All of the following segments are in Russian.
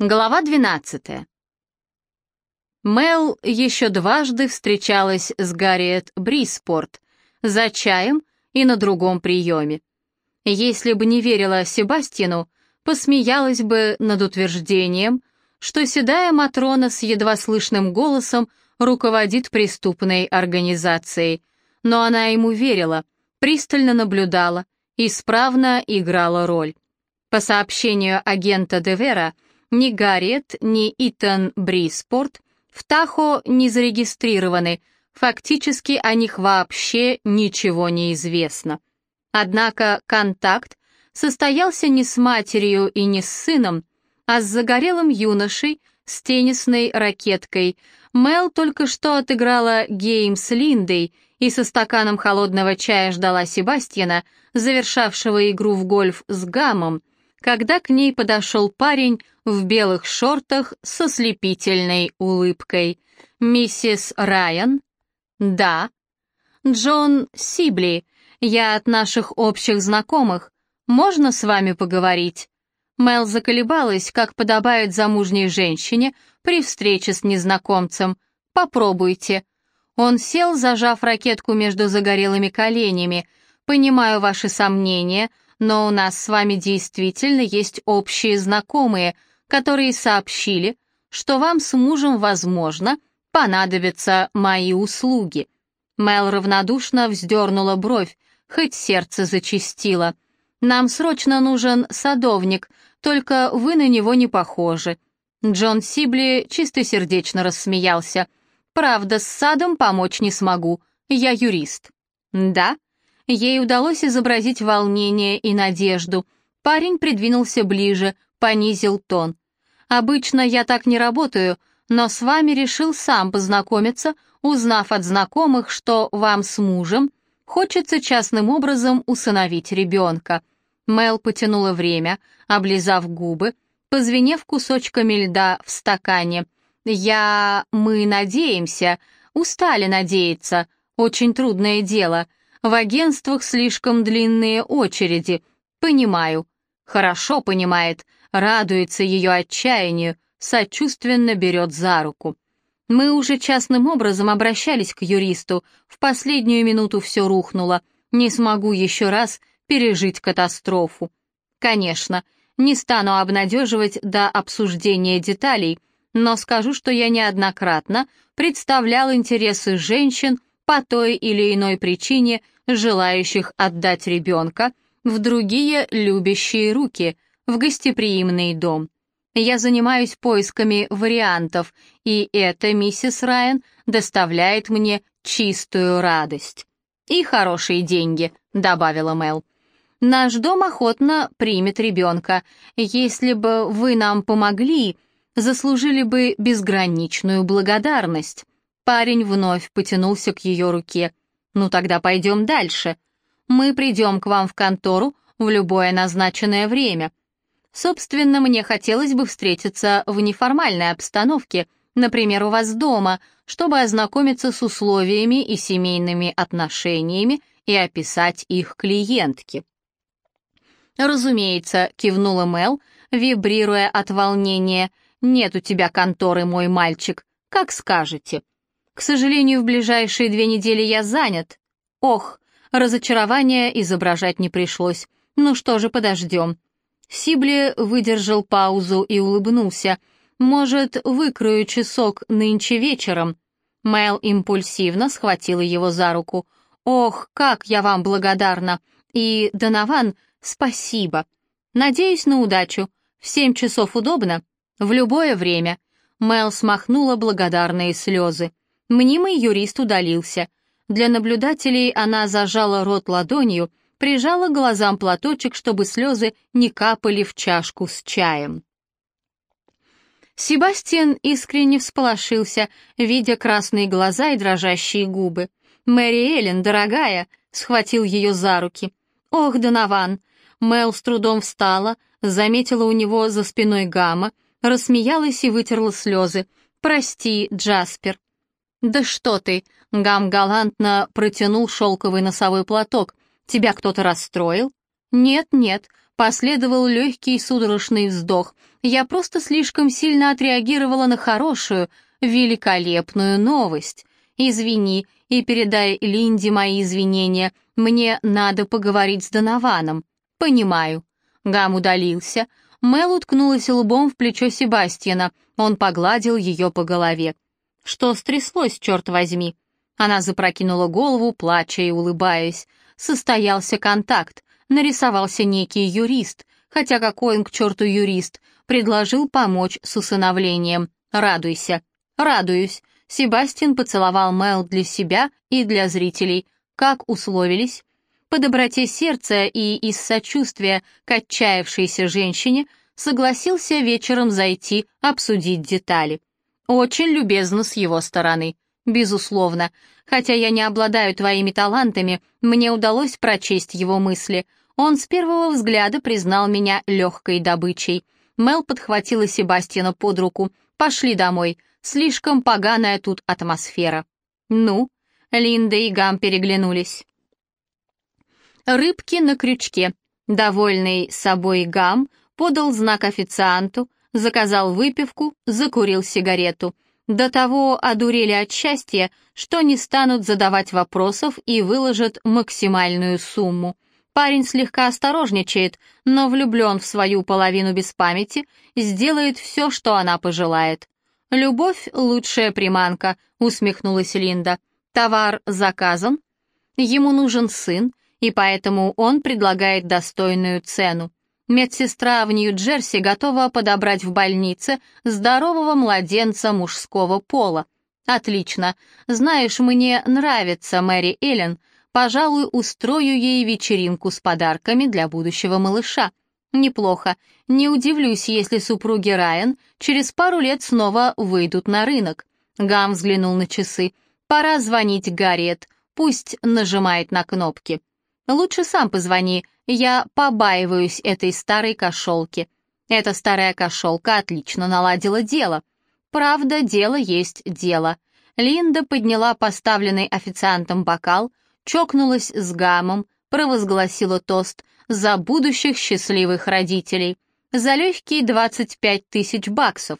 Глава 12. Мел еще дважды встречалась с Гарриет Бриспорт за чаем и на другом приеме. Если бы не верила Себастину, посмеялась бы над утверждением, что седая Матрона с едва слышным голосом руководит преступной организацией. Но она ему верила, пристально наблюдала, исправно играла роль. По сообщению агента Девера, ни Гарриет, ни Итан Бриспорт в Тахо не зарегистрированы, фактически о них вообще ничего не известно. Однако контакт состоялся не с матерью и не с сыном, а с загорелым юношей с теннисной ракеткой. Мел только что отыграла гейм с Линдой и со стаканом холодного чая ждала Себастьяна, завершавшего игру в гольф с Гамом, когда к ней подошел парень в белых шортах со слепительной улыбкой. «Миссис Райан?» «Да». «Джон Сибли, я от наших общих знакомых. Можно с вами поговорить?» Мел заколебалась, как подобает замужней женщине при встрече с незнакомцем. «Попробуйте». Он сел, зажав ракетку между загорелыми коленями. «Понимаю ваши сомнения», но у нас с вами действительно есть общие знакомые, которые сообщили, что вам с мужем, возможно, понадобятся мои услуги». Мел равнодушно вздернула бровь, хоть сердце зачистило. «Нам срочно нужен садовник, только вы на него не похожи». Джон Сибли чистосердечно рассмеялся. «Правда, с садом помочь не смогу, я юрист». «Да?» Ей удалось изобразить волнение и надежду. Парень придвинулся ближе, понизил тон. «Обычно я так не работаю, но с вами решил сам познакомиться, узнав от знакомых, что вам с мужем хочется частным образом усыновить ребенка». Мел потянула время, облизав губы, позвенев кусочками льда в стакане. «Я... мы надеемся, устали надеяться, очень трудное дело», в агентствах слишком длинные очереди. Понимаю. Хорошо понимает, радуется ее отчаянию, сочувственно берет за руку. Мы уже частным образом обращались к юристу, в последнюю минуту все рухнуло. Не смогу еще раз пережить катастрофу. Конечно, не стану обнадеживать до обсуждения деталей, но скажу, что я неоднократно представлял интересы женщин по той или иной причине желающих отдать ребенка в другие любящие руки, в гостеприимный дом. Я занимаюсь поисками вариантов, и это, миссис Райан, доставляет мне чистую радость. «И хорошие деньги», — добавила Мел. «Наш дом охотно примет ребенка. Если бы вы нам помогли, заслужили бы безграничную благодарность». Парень вновь потянулся к ее руке. «Ну тогда пойдем дальше. Мы придем к вам в контору в любое назначенное время. Собственно, мне хотелось бы встретиться в неформальной обстановке, например, у вас дома, чтобы ознакомиться с условиями и семейными отношениями и описать их клиентке». «Разумеется», — кивнула Мел, вибрируя от волнения. «Нет у тебя конторы, мой мальчик. Как скажете». К сожалению, в ближайшие две недели я занят. Ох, разочарование изображать не пришлось. Ну что же, подождем. Сибли выдержал паузу и улыбнулся. «Может, выкрою часок нынче вечером?» Мэл импульсивно схватила его за руку. «Ох, как я вам благодарна! И, Донован, спасибо! Надеюсь на удачу. В семь часов удобно? В любое время». Мэл смахнула благодарные слезы. Мнимый юрист удалился. Для наблюдателей она зажала рот ладонью, прижала глазам платочек, чтобы слезы не капали в чашку с чаем. Себастьян искренне всполошился, видя красные глаза и дрожащие губы. «Мэри Эллен, дорогая!» — схватил ее за руки. «Ох, Донован!» Мел с трудом встала, заметила у него за спиной гамма, рассмеялась и вытерла слезы. «Прости, Джаспер». «Да что ты!» — Гам галантно протянул шелковый носовой платок. «Тебя кто-то расстроил?» «Нет, нет, Последовал легкий судорожный вздох. Я просто слишком сильно отреагировала на хорошую, великолепную новость. Извини и передай Линде мои извинения. Мне надо поговорить с Донованом. Понимаю. Гам удалился. Мел уткнулась лбом в плечо Себастьяна. Он погладил ее по голове. Что стряслось, черт возьми? Она запрокинула голову, плача и улыбаясь. Состоялся контакт. Нарисовался некий юрист. Хотя какой он к черту юрист? Предложил помочь с усыновлением. Радуйся. Радуюсь. Себастьян поцеловал Мэл для себя и для зрителей. Как условились? По доброте сердца и из сочувствия к отчаявшейся женщине согласился вечером зайти обсудить детали. Очень любезно с его стороны. Безусловно. Хотя я не обладаю твоими талантами, мне удалось прочесть его мысли. Он с первого взгляда признал меня легкой добычей. Мел подхватила Себастьяна под руку. «Пошли домой. Слишком поганая тут атмосфера». «Ну?» Линда и Гам переглянулись. Рыбки на крючке. Довольный собой Гам подал знак официанту, заказал выпивку, закурил сигарету. До того одурели от счастья, что не станут задавать вопросов и выложат максимальную сумму. Парень слегка осторожничает, но влюблен в свою половину без памяти, сделает все, что она пожелает. «Любовь — лучшая приманка», — усмехнулась Линда. «Товар заказан. Ему нужен сын, и поэтому он предлагает достойную цену. Медсестра в Нью-Джерси готова подобрать в больнице здорового младенца мужского пола. Отлично. Знаешь, мне нравится Мэри Эллен. Пожалуй, устрою ей вечеринку с подарками для будущего малыша. Неплохо. Не удивлюсь, если супруги Райан через пару лет снова выйдут на рынок. Гам взглянул на часы. Пора звонить Гарриет. Пусть нажимает на кнопки. Лучше сам позвони, я побаиваюсь этой старой кошелки. Эта старая кошелка отлично наладила дело. Правда, дело есть дело. Линда подняла поставленный официантом бокал, чокнулась с гамом, провозгласила тост за будущих счастливых родителей. За легкие 25 тысяч баксов.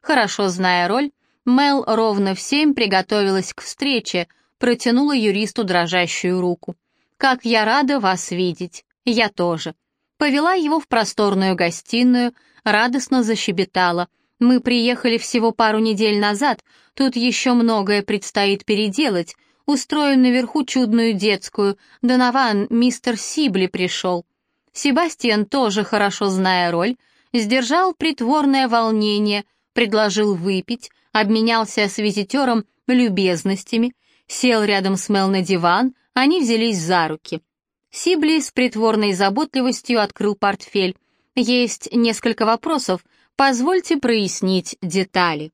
Хорошо зная роль, Мел ровно в семь приготовилась к встрече, протянула юристу дрожащую руку. «Как я рада вас видеть!» Я тоже. Повела его в просторную гостиную, радостно защебетала. Мы приехали всего пару недель назад, тут еще многое предстоит переделать. Устроим наверху чудную детскую. Донован, мистер Сибли пришел. Себастьян, тоже хорошо зная роль, сдержал притворное волнение, предложил выпить, обменялся с визитером любезностями, сел рядом с Мел на диван, они взялись за руки. Сибли с притворной заботливостью открыл портфель. «Есть несколько вопросов. Позвольте прояснить детали».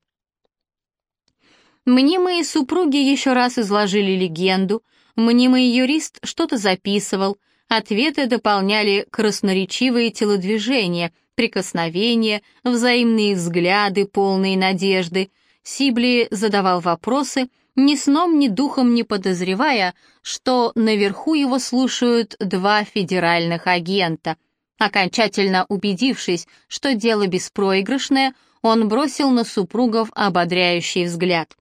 Мнимые супруги еще раз изложили легенду, мнимый юрист что-то записывал, ответы дополняли красноречивые телодвижения, прикосновения, взаимные взгляды, полные надежды. Сибли задавал вопросы — ни сном, ни духом не подозревая, что наверху его слушают два федеральных агента. Окончательно убедившись, что дело беспроигрышное, он бросил на супругов ободряющий взгляд.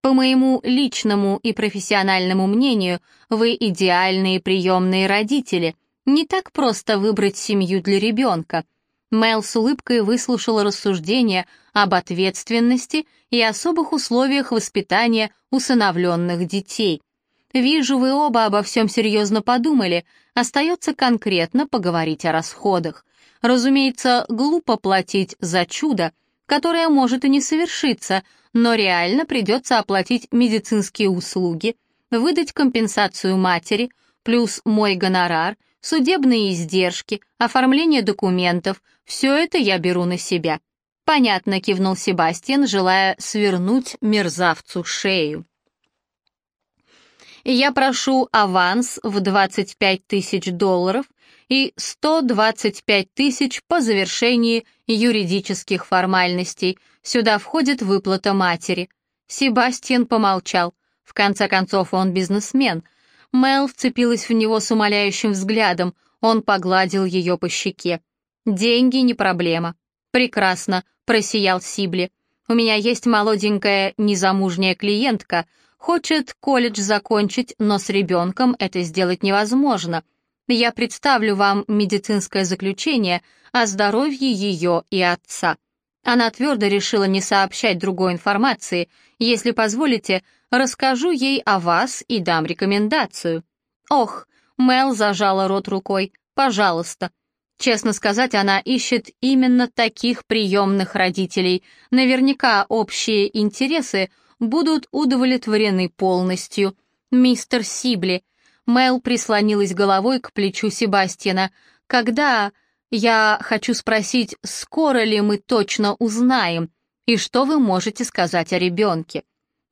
«По моему личному и профессиональному мнению, вы идеальные приемные родители. Не так просто выбрать семью для ребенка. Мел с улыбкой выслушала рассуждения об ответственности и особых условиях воспитания усыновленных детей. «Вижу, вы оба обо всем серьезно подумали. Остается конкретно поговорить о расходах. Разумеется, глупо платить за чудо, которое может и не совершиться, но реально придется оплатить медицинские услуги, выдать компенсацию матери, плюс мой гонорар — судебные издержки, оформление документов — все это я беру на себя». «Понятно», — кивнул Себастьян, желая свернуть мерзавцу шею. «Я прошу аванс в 25 тысяч долларов и 125 тысяч по завершении юридических формальностей. Сюда входит выплата матери». Себастьян помолчал. В конце концов, он бизнесмен — Мел вцепилась в него с умоляющим взглядом. Он погладил ее по щеке. «Деньги не проблема». «Прекрасно», — просиял Сибли. «У меня есть молоденькая незамужняя клиентка. Хочет колледж закончить, но с ребенком это сделать невозможно. Я представлю вам медицинское заключение о здоровье ее и отца». Она твердо решила не сообщать другой информации. Если позволите, расскажу ей о вас и дам рекомендацию. Ох, Мел зажала рот рукой. Пожалуйста. Честно сказать, она ищет именно таких приемных родителей. Наверняка общие интересы будут удовлетворены полностью. Мистер Сибли. Мел прислонилась головой к плечу Себастьяна. Когда... Я хочу спросить, скоро ли мы точно узнаем, и что вы можете сказать о ребенке?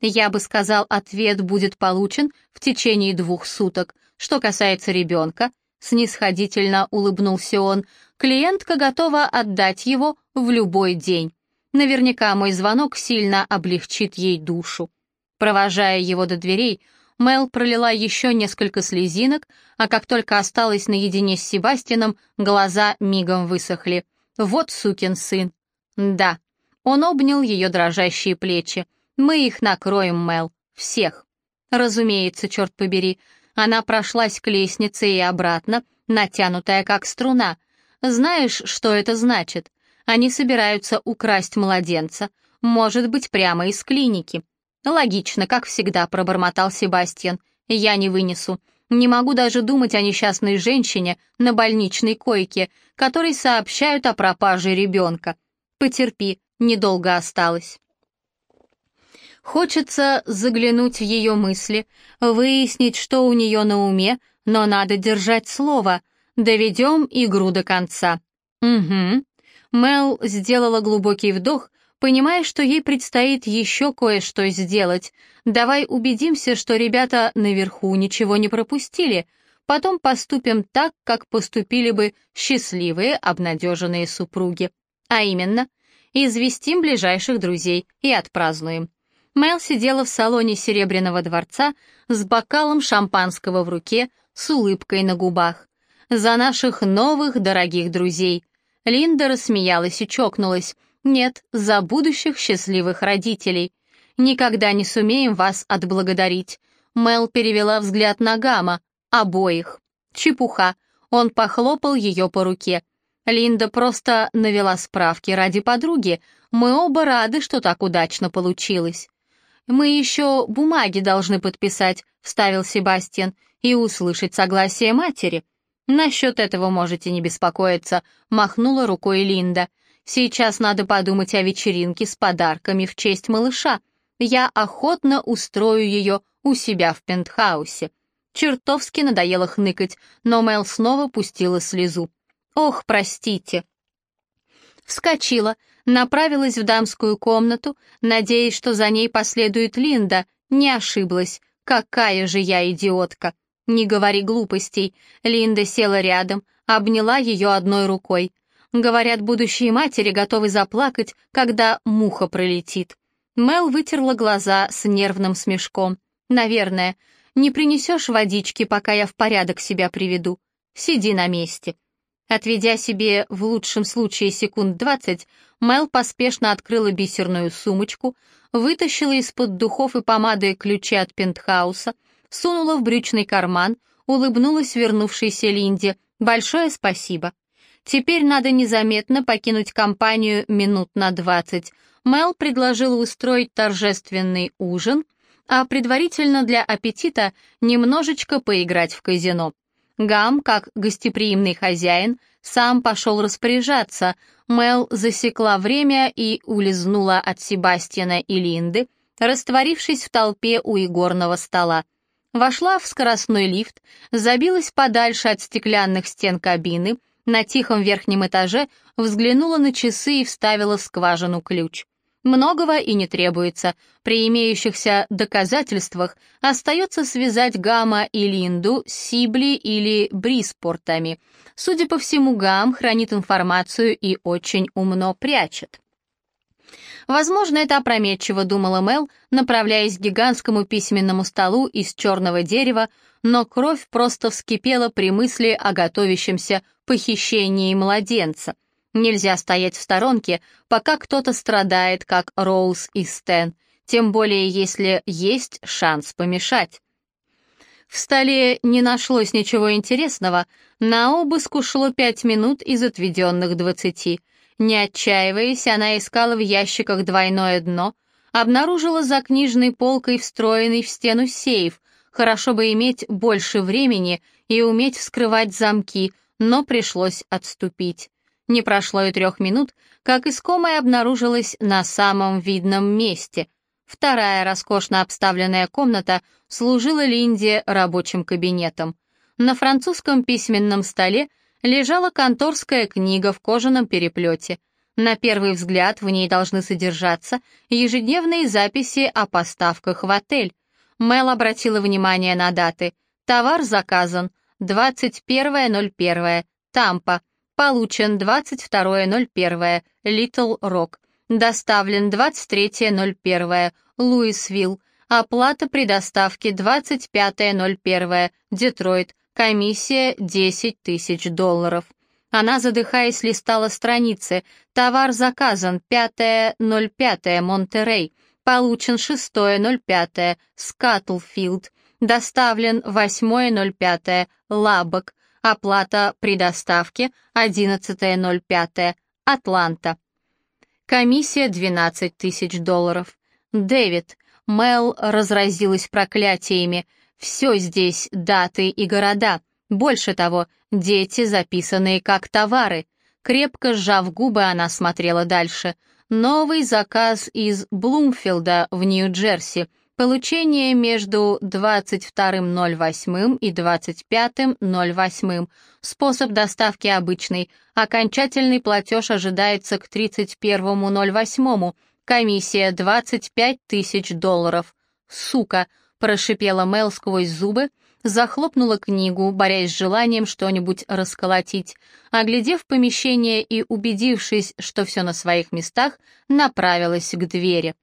Я бы сказал, ответ будет получен в течение двух суток. Что касается ребенка, снисходительно улыбнулся он, клиентка готова отдать его в любой день. Наверняка мой звонок сильно облегчит ей душу. Провожая его до дверей, Мел пролила еще несколько слезинок, а как только осталась наедине с Себастином, глаза мигом высохли. Вот сукин сын. Да, он обнял ее дрожащие плечи. Мы их накроем, Мел, всех. Разумеется, черт побери. Она прошлась к лестнице и обратно, натянутая как струна. Знаешь, что это значит? Они собираются украсть младенца, может быть, прямо из клиники. «Логично, как всегда», — пробормотал Себастьян. «Я не вынесу. Не могу даже думать о несчастной женщине на больничной койке, которой сообщают о пропаже ребенка. Потерпи, недолго осталось». Хочется заглянуть в ее мысли, выяснить, что у нее на уме, но надо держать слово. Доведем игру до конца. Угу. Мел сделала глубокий вдох, понимая, что ей предстоит еще кое-что сделать. Давай убедимся, что ребята наверху ничего не пропустили. Потом поступим так, как поступили бы счастливые, обнадеженные супруги. А именно, известим ближайших друзей и отпразднуем. Мэл сидела в салоне Серебряного дворца с бокалом шампанского в руке, с улыбкой на губах. За наших новых дорогих друзей. Линда рассмеялась и чокнулась. Нет, за будущих счастливых родителей. Никогда не сумеем вас отблагодарить. Мел перевела взгляд на Гама. Обоих. Чепуха. Он похлопал ее по руке. Линда просто навела справки ради подруги. Мы оба рады, что так удачно получилось. «Мы еще бумаги должны подписать», — вставил Себастьян, «и услышать согласие матери». «Насчет этого можете не беспокоиться», — махнула рукой Линда. Сейчас надо подумать о вечеринке с подарками в честь малыша. Я охотно устрою ее у себя в пентхаусе. Чертовски надоело хныкать, но Мел снова пустила слезу. «Ох, простите!» Вскочила, направилась в дамскую комнату, надеясь, что за ней последует Линда. Не ошиблась. Какая же я идиотка! Не говори глупостей. Линда села рядом, обняла ее одной рукой. Говорят, будущие матери готовы заплакать, когда муха пролетит. Мел вытерла глаза с нервным смешком. «Наверное. Не принесешь водички, пока я в порядок себя приведу. Сиди на месте». Отведя себе в лучшем случае секунд двадцать, Мел поспешно открыла бисерную сумочку, вытащила из-под духов и помады ключи от пентхауса, сунула в брючный карман, улыбнулась вернувшейся Линде. «Большое спасибо». Теперь надо незаметно покинуть компанию минут на двадцать. Мел предложила устроить торжественный ужин, а предварительно для аппетита немножечко поиграть в казино. Гам, как гостеприимный хозяин, сам пошел распоряжаться. Мел засекла время и улизнула от Себастьяна и Линды, растворившись в толпе у игорного стола. Вошла в скоростной лифт, забилась подальше от стеклянных стен кабины, на тихом верхнем этаже взглянула на часы и вставила в скважину ключ. Многого и не требуется. При имеющихся доказательствах остается связать Гамма и Линду с Сибли или Бриспортами. Судя по всему, Гам хранит информацию и очень умно прячет. Возможно, это опрометчиво, думала Мел, направляясь к гигантскому письменному столу из черного дерева, но кровь просто вскипела при мысли о готовящемся похищении младенца. Нельзя стоять в сторонке, пока кто-то страдает, как Роуз и Стэн, тем более если есть шанс помешать. В столе не нашлось ничего интересного, на обыск ушло пять минут из отведенных двадцати. Не отчаиваясь, она искала в ящиках двойное дно, обнаружила за книжной полкой встроенный в стену сейф, хорошо бы иметь больше времени и уметь вскрывать замки, но пришлось отступить. Не прошло и трех минут, как искомая обнаружилась на самом видном месте. Вторая роскошно обставленная комната служила Линде рабочим кабинетом. На французском письменном столе лежала конторская книга в кожаном переплете. На первый взгляд в ней должны содержаться ежедневные записи о поставках в отель. Мел обратила внимание на даты. Товар заказан 21.01, Тампа, Получен 22.01. Литл Рок. Доставлен 23.01. Луисвилл. Оплата при доставке 25.01. Детройт. Комиссия 10 тысяч долларов. Она, задыхаясь, листала страницы. Товар заказан 5.05. Монтерей. Получен 6.05. Скатлфилд. Доставлен 8.05. Лабок. Оплата при доставке 11.05. Атланта. Комиссия 12 тысяч долларов. Дэвид. Мел разразилась проклятиями. Все здесь даты и города. Больше того, дети, записанные как товары. Крепко сжав губы, она смотрела дальше. Новый заказ из Блумфилда в Нью-Джерси. Получение между 22.08 и 25.08. Способ доставки обычный. Окончательный платеж ожидается к 31.08. Комиссия 25 тысяч долларов. «Сука!» — прошипела Мел сквозь зубы, захлопнула книгу, борясь с желанием что-нибудь расколотить. Оглядев помещение и убедившись, что все на своих местах, направилась к двери.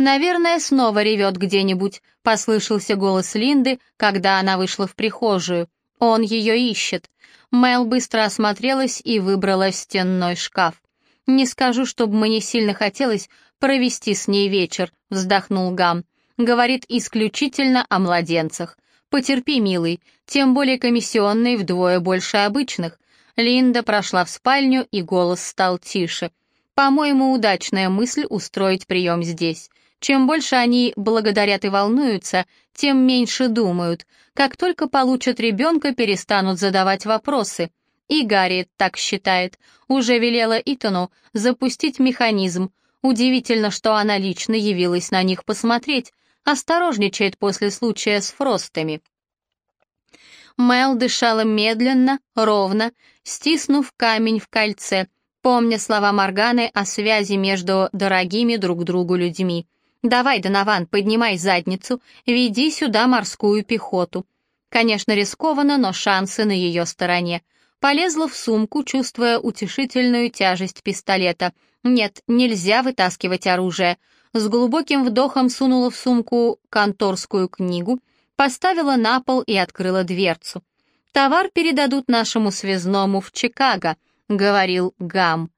«Наверное, снова ревет где-нибудь», — послышался голос Линды, когда она вышла в прихожую. «Он ее ищет». Мэл быстро осмотрелась и выбрала стенной шкаф. «Не скажу, чтобы мне сильно хотелось провести с ней вечер», — вздохнул Гам. «Говорит исключительно о младенцах. Потерпи, милый, тем более комиссионные вдвое больше обычных». Линда прошла в спальню, и голос стал тише. «По-моему, удачная мысль устроить прием здесь. Чем больше они благодарят и волнуются, тем меньше думают. Как только получат ребенка, перестанут задавать вопросы. И Гарри так считает. Уже велела Итану запустить механизм. Удивительно, что она лично явилась на них посмотреть. Осторожничает после случая с Фростами. Мел дышала медленно, ровно, стиснув камень в кольце, помня слова Морганы о связи между дорогими друг другу людьми. «Давай, Донован, поднимай задницу, веди сюда морскую пехоту». Конечно, рискованно, но шансы на ее стороне. Полезла в сумку, чувствуя утешительную тяжесть пистолета. Нет, нельзя вытаскивать оружие. С глубоким вдохом сунула в сумку конторскую книгу, поставила на пол и открыла дверцу. «Товар передадут нашему связному в Чикаго», — говорил Гам.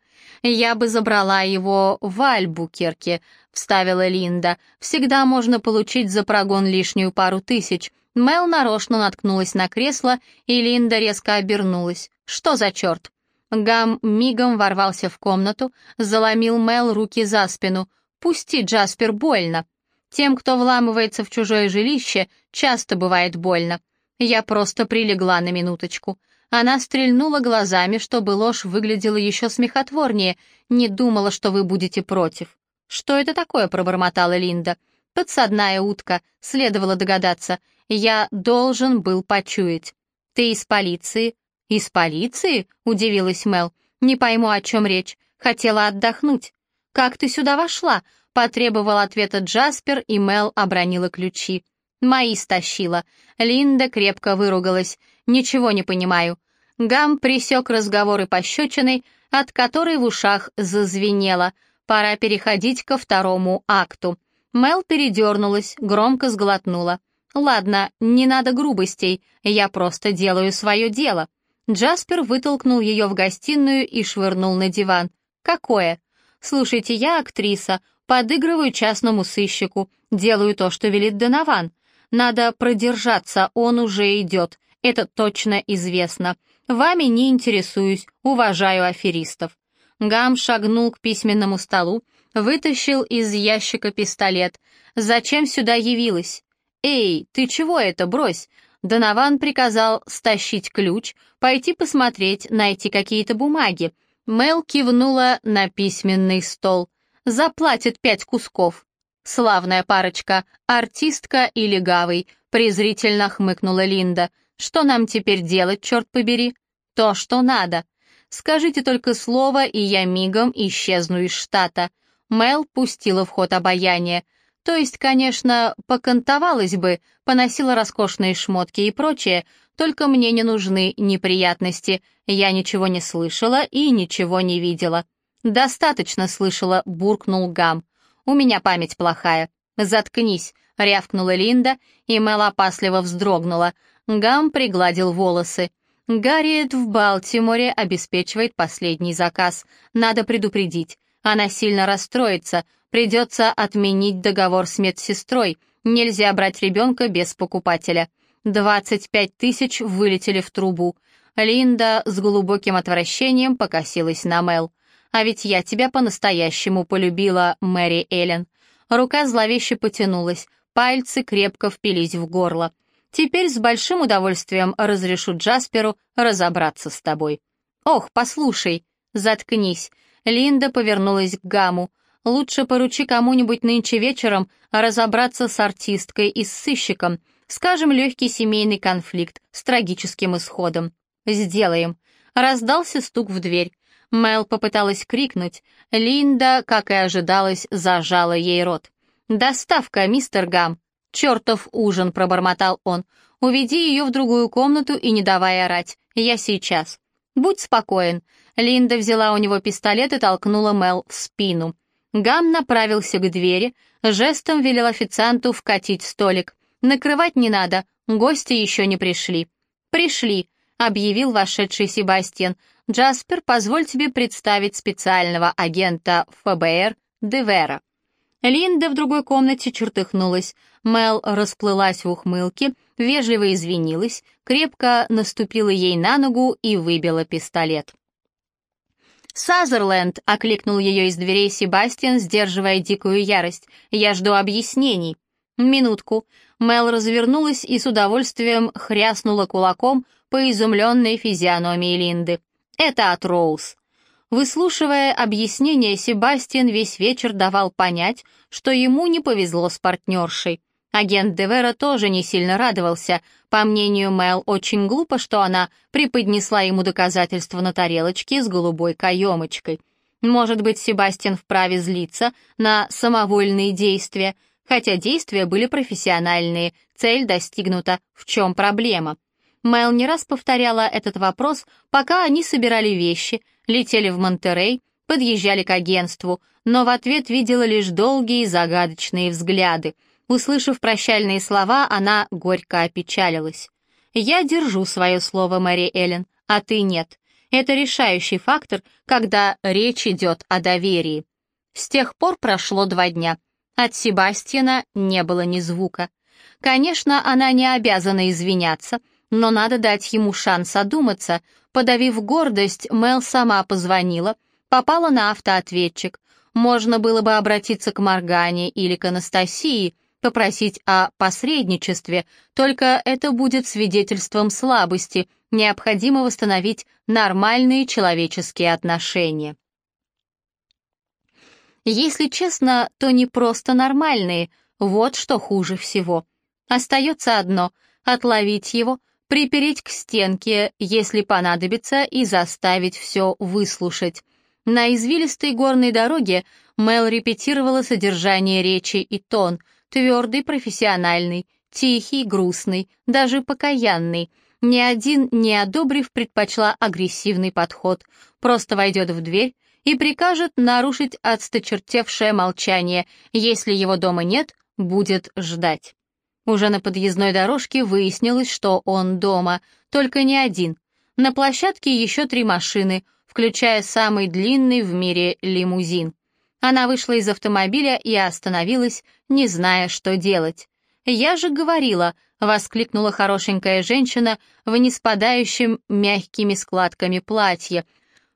«Я бы забрала его в Альбукерке», — вставила Линда. «Всегда можно получить за прогон лишнюю пару тысяч». Мел нарочно наткнулась на кресло, и Линда резко обернулась. «Что за черт?» Гам мигом ворвался в комнату, заломил Мел руки за спину. «Пусти, Джаспер, больно!» Тем, кто вламывается в чужое жилище, часто бывает больно. Я просто прилегла на минуточку. Она стрельнула глазами, чтобы ложь выглядела еще смехотворнее, не думала, что вы будете против. «Что это такое?» — пробормотала Линда. «Подсадная утка», — следовало догадаться. «Я должен был почуять». «Ты из полиции?» «Из полиции?» — удивилась Мел. «Не пойму, о чем речь. Хотела отдохнуть». «Как ты сюда вошла?» — потребовал ответа Джаспер, и Мел обронила ключи. «Мои стащила». Линда крепко выругалась. «Ничего не понимаю». Гам присек разговоры пощечиной, от которой в ушах зазвенело. Пора переходить ко второму акту. Мел передернулась, громко сглотнула. «Ладно, не надо грубостей, я просто делаю свое дело». Джаспер вытолкнул ее в гостиную и швырнул на диван. «Какое?» «Слушайте, я актриса, подыгрываю частному сыщику, делаю то, что велит Донован. Надо продержаться, он уже идет, это точно известно. Вами не интересуюсь, уважаю аферистов». Гам шагнул к письменному столу, вытащил из ящика пистолет. «Зачем сюда явилась?» «Эй, ты чего это, брось?» Донован приказал стащить ключ, пойти посмотреть, найти какие-то бумаги. Мел кивнула на письменный стол. «Заплатит пять кусков». «Славная парочка, артистка и легавый», — презрительно хмыкнула Линда. «Что нам теперь делать, черт побери?» «То, что надо. Скажите только слово, и я мигом исчезну из штата». Мел пустила в ход обаяние. То есть, конечно, покантовалась бы, поносила роскошные шмотки и прочее, только мне не нужны неприятности. Я ничего не слышала и ничего не видела. Достаточно слышала, буркнул Гам. У меня память плохая. Заткнись, рявкнула Линда, и Мел опасливо вздрогнула. Гам пригладил волосы. Гарриет в Балтиморе обеспечивает последний заказ. Надо предупредить. Она сильно расстроится, Придется отменить договор с медсестрой. Нельзя брать ребенка без покупателя. 25 тысяч вылетели в трубу. Линда с глубоким отвращением покосилась на Мел. «А ведь я тебя по-настоящему полюбила, Мэри Эллен». Рука зловеще потянулась, пальцы крепко впились в горло. «Теперь с большим удовольствием разрешу Джасперу разобраться с тобой». «Ох, послушай!» «Заткнись!» Линда повернулась к Гаму. Лучше поручи кому-нибудь нынче вечером разобраться с артисткой и с сыщиком. Скажем, легкий семейный конфликт с трагическим исходом. Сделаем. Раздался стук в дверь. Мел попыталась крикнуть. Линда, как и ожидалось, зажала ей рот. «Доставка, мистер Гам!» «Чертов ужин!» — пробормотал он. «Уведи ее в другую комнату и не давай орать. Я сейчас». «Будь спокоен». Линда взяла у него пистолет и толкнула Мел в спину. Гам направился к двери, жестом велел официанту вкатить столик. «Накрывать не надо, гости еще не пришли». «Пришли», — объявил вошедший Себастьян. «Джаспер, позволь тебе представить специального агента ФБР Девера». Линда в другой комнате чертыхнулась. Мел расплылась в ухмылке, вежливо извинилась, крепко наступила ей на ногу и выбила пистолет. «Сазерленд!» — окликнул ее из дверей Себастьян, сдерживая дикую ярость. «Я жду объяснений». «Минутку». Мел развернулась и с удовольствием хряснула кулаком по изумленной физиономии Линды. «Это от Роуз». Выслушивая объяснение, Себастьян весь вечер давал понять, что ему не повезло с партнершей. Агент Девера тоже не сильно радовался. По мнению Мэл, очень глупо, что она преподнесла ему доказательства на тарелочке с голубой каемочкой. Может быть, Себастьян вправе злиться на самовольные действия, хотя действия были профессиональные, цель достигнута, в чем проблема? Мэл не раз повторяла этот вопрос, пока они собирали вещи, летели в Монтерей, подъезжали к агентству, но в ответ видела лишь долгие загадочные взгляды — Услышав прощальные слова, она горько опечалилась. «Я держу свое слово, Мэри Эллен, а ты нет. Это решающий фактор, когда речь идет о доверии». С тех пор прошло два дня. От Себастьяна не было ни звука. Конечно, она не обязана извиняться, но надо дать ему шанс одуматься. Подавив гордость, Мел сама позвонила, попала на автоответчик. Можно было бы обратиться к Моргане или к Анастасии, попросить о посредничестве, только это будет свидетельством слабости, необходимо восстановить нормальные человеческие отношения. Если честно, то не просто нормальные, вот что хуже всего. Остается одно — отловить его, припереть к стенке, если понадобится, и заставить все выслушать. На извилистой горной дороге Мел репетировала содержание речи и тон — Твердый, профессиональный, тихий, грустный, даже покаянный. Ни один, не одобрив, предпочла агрессивный подход. Просто войдет в дверь и прикажет нарушить отсточертевшее молчание. Если его дома нет, будет ждать. Уже на подъездной дорожке выяснилось, что он дома, только не один. На площадке еще три машины, включая самый длинный в мире лимузин. Она вышла из автомобиля и остановилась, не зная, что делать. «Я же говорила», — воскликнула хорошенькая женщина в неспадающем мягкими складками платье.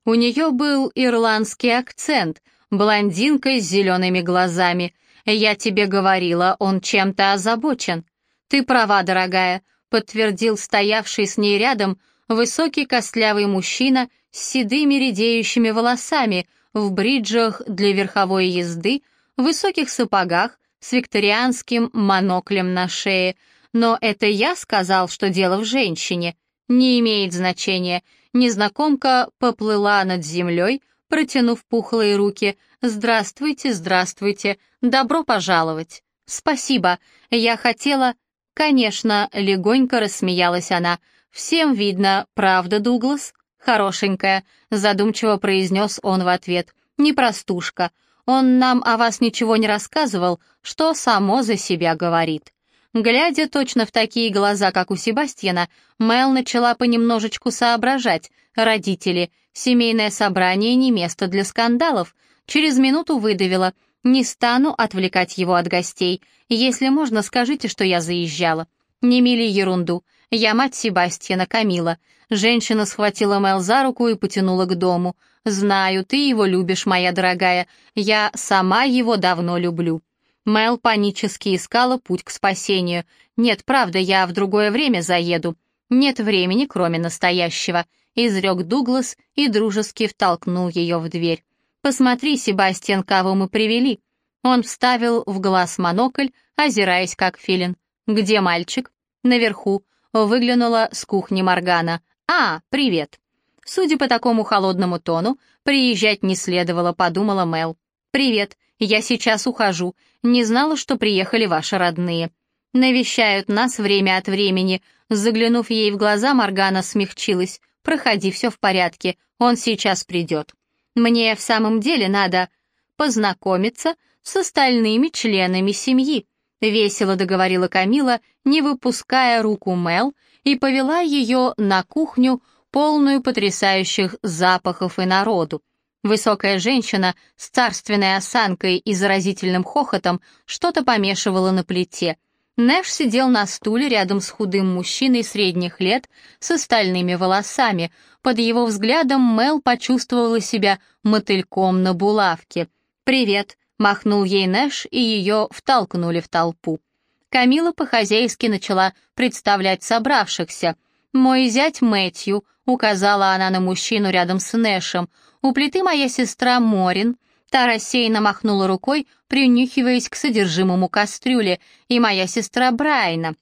У нее был ирландский акцент, блондинка с зелеными глазами. «Я тебе говорила, он чем-то озабочен». «Ты права, дорогая», — подтвердил стоявший с ней рядом высокий костлявый мужчина с седыми редеющими волосами, в бриджах для верховой езды, высоких сапогах, с викторианским моноклем на шее. Но это я сказал, что дело в женщине. Не имеет значения. Незнакомка поплыла над землей, протянув пухлые руки. «Здравствуйте, здравствуйте, добро пожаловать». «Спасибо, я хотела...» «Конечно», — легонько рассмеялась она. «Всем видно, правда, Дуглас?» «Хорошенькая», — задумчиво произнес он в ответ. «Не простушка. Он нам о вас ничего не рассказывал, что само за себя говорит». Глядя точно в такие глаза, как у Себастьяна, Мел начала понемножечку соображать. Родители, семейное собрание не место для скандалов. Через минуту выдавила. Не стану отвлекать его от гостей. Если можно, скажите, что я заезжала. Не мили ерунду. Я мать Себастьяна, Камила. Женщина схватила Мел за руку и потянула к дому. «Знаю, ты его любишь, моя дорогая. Я сама его давно люблю». Мел панически искала путь к спасению. «Нет, правда, я в другое время заеду». «Нет времени, кроме настоящего», — изрек Дуглас и дружески втолкнул ее в дверь. «Посмотри, Себастьян, кого мы привели». Он вставил в глаз монокль, озираясь как филин. «Где мальчик?» «Наверху». Выглянула с кухни Моргана. «А, привет». Судя по такому холодному тону, приезжать не следовало, подумала Мел. «Привет, я сейчас ухожу. Не знала, что приехали ваши родные. Навещают нас время от времени». Заглянув ей в глаза, Моргана смягчилась. «Проходи, все в порядке, он сейчас придет». «Мне в самом деле надо познакомиться с остальными членами семьи», весело договорила Камила, не выпуская руку Мел, и повела ее на кухню, полную потрясающих запахов и народу. Высокая женщина с царственной осанкой и заразительным хохотом что-то помешивала на плите. Нэш сидел на стуле рядом с худым мужчиной средних лет с остальными волосами. Под его взглядом Мел почувствовала себя мотыльком на булавке. «Привет», — махнул ей Нэш, и ее втолкнули в толпу. Камила по-хозяйски начала представлять собравшихся. «Мой зять Мэтью», Указала она на мужчину рядом с Нэшем. «У плиты моя сестра Морин». Та рассеянно махнула рукой, принюхиваясь к содержимому кастрюли. «И моя сестра Брайна».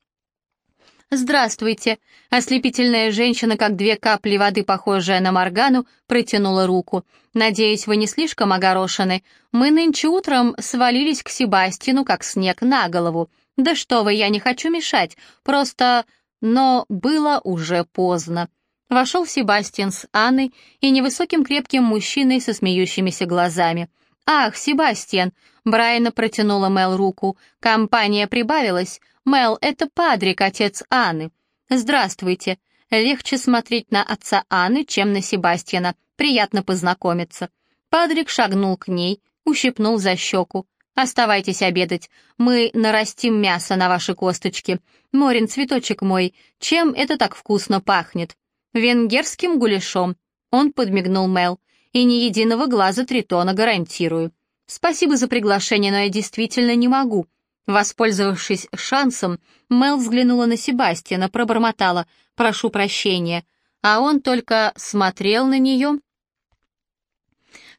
«Здравствуйте!» Ослепительная женщина, как две капли воды, похожая на Моргану, протянула руку. «Надеюсь, вы не слишком огорошены. Мы нынче утром свалились к Себастину, как снег на голову. Да что вы, я не хочу мешать, просто...» Но было уже поздно. Вошел Себастьян с Анной и невысоким крепким мужчиной со смеющимися глазами. «Ах, Себастьян!» — Брайана протянула Мел руку. «Компания прибавилась. Мел, это Падрик, отец Анны». «Здравствуйте. Легче смотреть на отца Анны, чем на Себастьяна. Приятно познакомиться». Падрик шагнул к ней, ущипнул за щеку. «Оставайтесь обедать. Мы нарастим мясо на ваши косточки. Морин, цветочек мой, чем это так вкусно пахнет?» «Венгерским гуляшом», — он подмигнул Мел, «и ни единого глаза тритона гарантирую. Спасибо за приглашение, но я действительно не могу». Воспользовавшись шансом, Мел взглянула на Себастьяна, пробормотала «прошу прощения», а он только смотрел на нее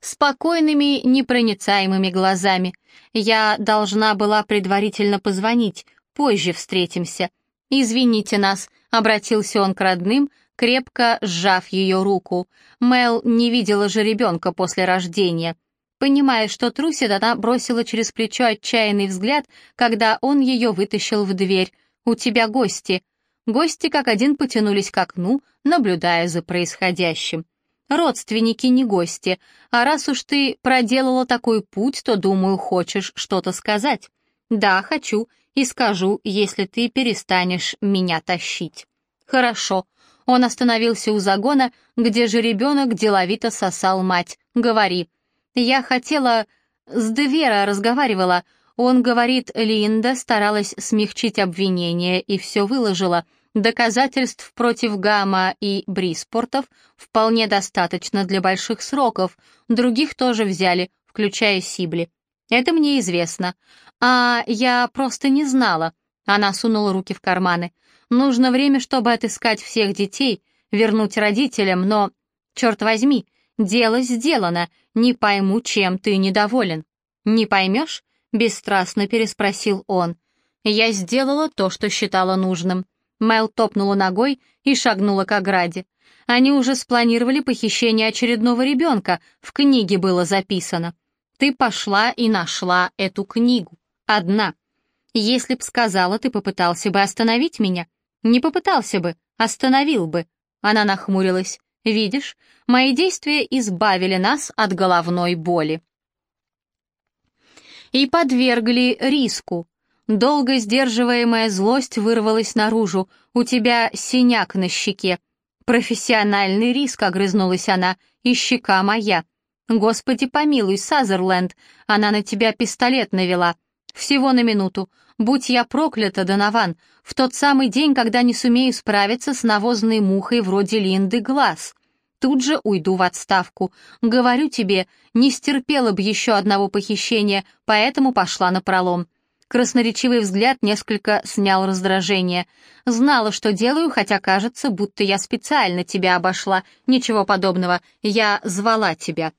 спокойными, непроницаемыми глазами. «Я должна была предварительно позвонить, позже встретимся. Извините нас», — обратился он к родным, крепко сжав ее руку. Мел не видела же ребенка после рождения. Понимая, что трусит, она бросила через плечо отчаянный взгляд, когда он ее вытащил в дверь. «У тебя гости». Гости как один потянулись к окну, наблюдая за происходящим. «Родственники не гости, а раз уж ты проделала такой путь, то, думаю, хочешь что-то сказать». Да, хочу, и скажу, если ты перестанешь меня тащить. Хорошо. Он остановился у загона, где же ребенок деловито сосал мать. Говори. Я хотела... С Девера разговаривала. Он говорит, Линда старалась смягчить обвинение и все выложила. Доказательств против Гамма и Бриспортов вполне достаточно для больших сроков. Других тоже взяли, включая Сибли. Это мне известно. А я просто не знала. Она сунула руки в карманы. Нужно время, чтобы отыскать всех детей, вернуть родителям, но... Черт возьми, дело сделано. Не пойму, чем ты недоволен. Не поймешь? Бесстрастно переспросил он. Я сделала то, что считала нужным. Мэл топнула ногой и шагнула к ограде. Они уже спланировали похищение очередного ребенка, в книге было записано. Ты пошла и нашла эту книгу. Одна. Если б сказала, ты попытался бы остановить меня. Не попытался бы, остановил бы. Она нахмурилась. Видишь, мои действия избавили нас от головной боли. И подвергли риску. Долго сдерживаемая злость вырвалась наружу. У тебя синяк на щеке. Профессиональный риск, огрызнулась она, и щека моя. «Господи помилуй, Сазерленд, она на тебя пистолет навела. Всего на минуту. Будь я проклята, Донован, в тот самый день, когда не сумею справиться с навозной мухой вроде Линды Глаз. Тут же уйду в отставку. Говорю тебе, не стерпела бы еще одного похищения, поэтому пошла на пролом. Красноречивый взгляд несколько снял раздражение. Знала, что делаю, хотя кажется, будто я специально тебя обошла. Ничего подобного. Я звала тебя.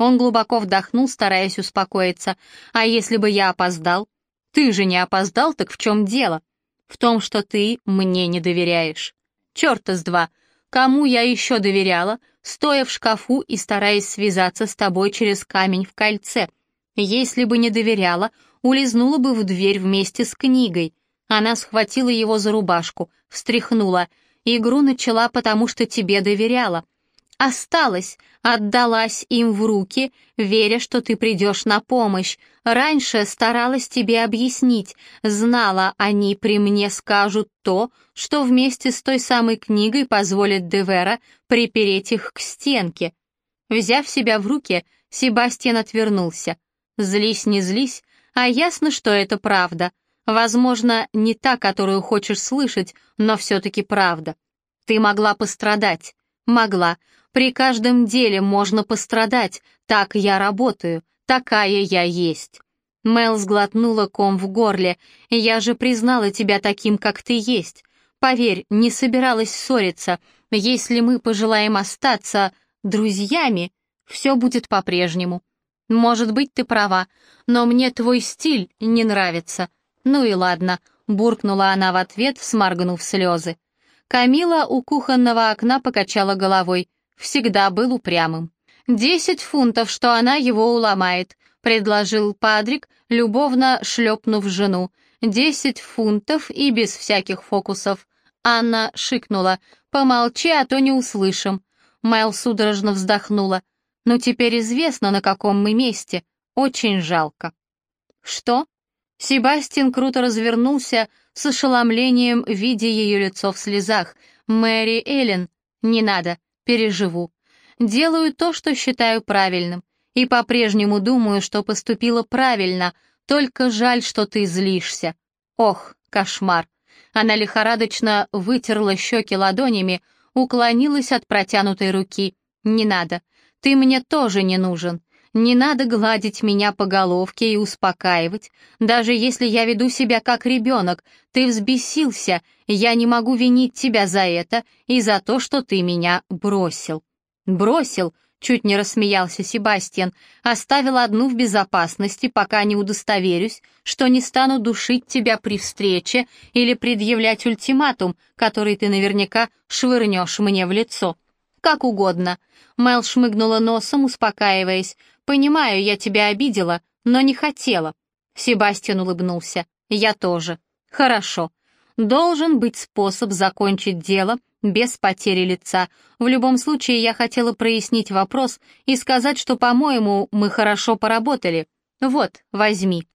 Он глубоко вдохнул, стараясь успокоиться. «А если бы я опоздал?» «Ты же не опоздал, так в чем дело?» «В том, что ты мне не доверяешь». «Черта с два! Кому я еще доверяла, стоя в шкафу и стараясь связаться с тобой через камень в кольце? Если бы не доверяла, улизнула бы в дверь вместе с книгой». Она схватила его за рубашку, встряхнула. «Игру начала, потому что тебе доверяла. Осталась, отдалась им в руки, веря, что ты придешь на помощь. Раньше старалась тебе объяснить, знала, они при мне скажут то, что вместе с той самой книгой позволит Девера припереть их к стенке. Взяв себя в руки, Себастьян отвернулся. Злись, не злись, а ясно, что это правда. Возможно, не та, которую хочешь слышать, но все-таки правда. Ты могла пострадать. Могла, при каждом деле можно пострадать, так я работаю, такая я есть». Мел сглотнула ком в горле. «Я же признала тебя таким, как ты есть. Поверь, не собиралась ссориться. Если мы пожелаем остаться друзьями, все будет по-прежнему. Может быть, ты права, но мне твой стиль не нравится. Ну и ладно», — буркнула она в ответ, сморгнув слезы. Камила у кухонного окна покачала головой всегда был упрямым. «Десять фунтов, что она его уломает», — предложил Падрик, любовно шлепнув жену. «Десять фунтов и без всяких фокусов». Анна шикнула. «Помолчи, а то не услышим». Майл судорожно вздохнула. «Ну, теперь известно, на каком мы месте. Очень жалко». «Что?» Себастьян круто развернулся с ошеломлением, видя ее лицо в слезах. «Мэри Эллен, не надо переживу. Делаю то, что считаю правильным, и по-прежнему думаю, что поступила правильно, только жаль, что ты злишься. Ох, кошмар. Она лихорадочно вытерла щеки ладонями, уклонилась от протянутой руки. «Не надо. Ты мне тоже не нужен. Не надо гладить меня по головке и успокаивать. Даже если я веду себя как ребенок, ты взбесился, я не могу винить тебя за это и за то, что ты меня бросил». «Бросил?» — чуть не рассмеялся Себастьян. «Оставил одну в безопасности, пока не удостоверюсь, что не стану душить тебя при встрече или предъявлять ультиматум, который ты наверняка швырнешь мне в лицо. Как угодно». Мел шмыгнула носом, успокаиваясь. «Понимаю, я тебя обидела, но не хотела». Себастьян улыбнулся. «Я тоже». «Хорошо. Должен быть способ закончить дело без потери лица. В любом случае, я хотела прояснить вопрос и сказать, что, по-моему, мы хорошо поработали. Вот, возьми».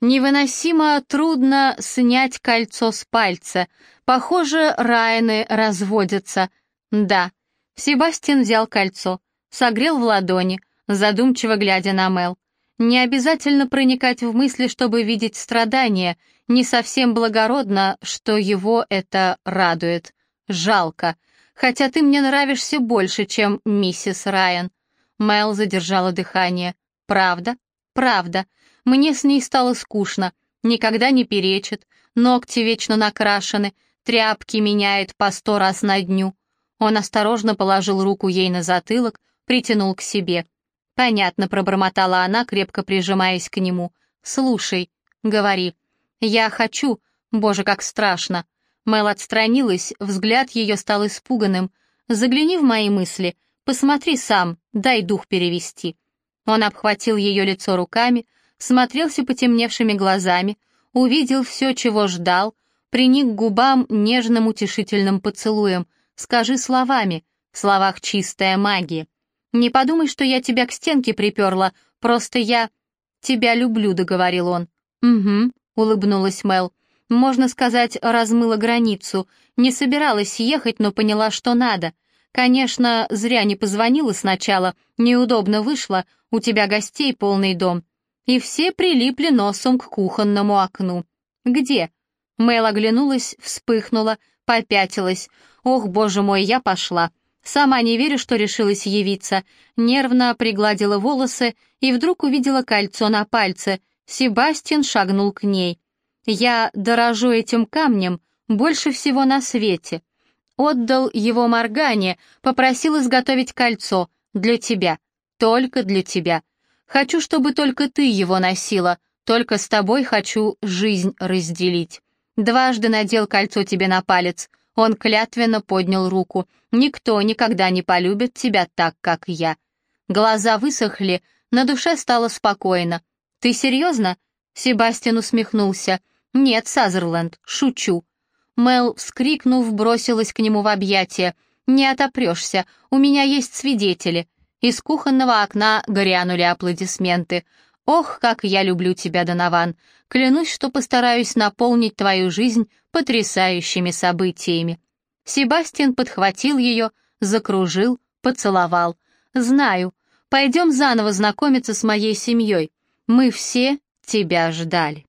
Невыносимо трудно снять кольцо с пальца. Похоже, Райаны разводятся. Да. Себастьян взял кольцо, согрел в ладони, задумчиво глядя на Мел. Не обязательно проникать в мысли, чтобы видеть страдания. Не совсем благородно, что его это радует. Жалко. Хотя ты мне нравишься больше, чем миссис Райан. Мел задержала дыхание. Правда? Правда. Мне с ней стало скучно. Никогда не перечит. Ногти вечно накрашены. Тряпки меняет по сто раз на дню. Он осторожно положил руку ей на затылок, притянул к себе. «Понятно», — пробормотала она, крепко прижимаясь к нему. «Слушай, говори. Я хочу... Боже, как страшно!» Мэл отстранилась, взгляд ее стал испуганным. «Загляни в мои мысли. Посмотри сам, дай дух перевести». Он обхватил ее лицо руками, смотрелся потемневшими глазами, увидел все, чего ждал, приник к губам нежным утешительным поцелуем. «Скажи словами», в словах чистая магия. «Не подумай, что я тебя к стенке приперла, просто я...» «Тебя люблю», — договорил он. «Угу», — улыбнулась Мел. «Можно сказать, размыла границу. Не собиралась ехать, но поняла, что надо. Конечно, зря не позвонила сначала, неудобно вышло, у тебя гостей полный дом». И все прилипли носом к кухонному окну. «Где?» Мел оглянулась, вспыхнула, попятилась. «Ох, боже мой, я пошла. Сама не верю, что решилась явиться. Нервно пригладила волосы и вдруг увидела кольцо на пальце. Себастьян шагнул к ней. «Я дорожу этим камнем больше всего на свете». Отдал его Моргане, попросил изготовить кольцо для тебя, только для тебя. Хочу, чтобы только ты его носила, только с тобой хочу жизнь разделить. Дважды надел кольцо тебе на палец, он клятвенно поднял руку. «Никто никогда не полюбит тебя так, как я». Глаза высохли, на душе стало спокойно. «Ты серьезно?» Себастьян усмехнулся. «Нет, Сазерленд, шучу». Мел, вскрикнув, бросилась к нему в объятия. «Не отопрешься, у меня есть свидетели». Из кухонного окна грянули аплодисменты. «Ох, как я люблю тебя, Донован! Клянусь, что постараюсь наполнить твою жизнь потрясающими событиями». Себастьян подхватил ее, закружил, поцеловал. «Знаю. Пойдем заново знакомиться с моей семьей. Мы все тебя ждали».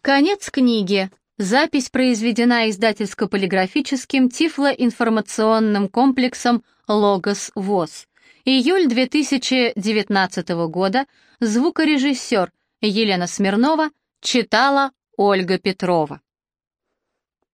Конец книги. Запись произведена издательско-полиграфическим тифлоинформационным комплексом «Логос ВОЗ». Июль 2019 года. Звукорежиссер Елена Смирнова читала Ольга Петрова.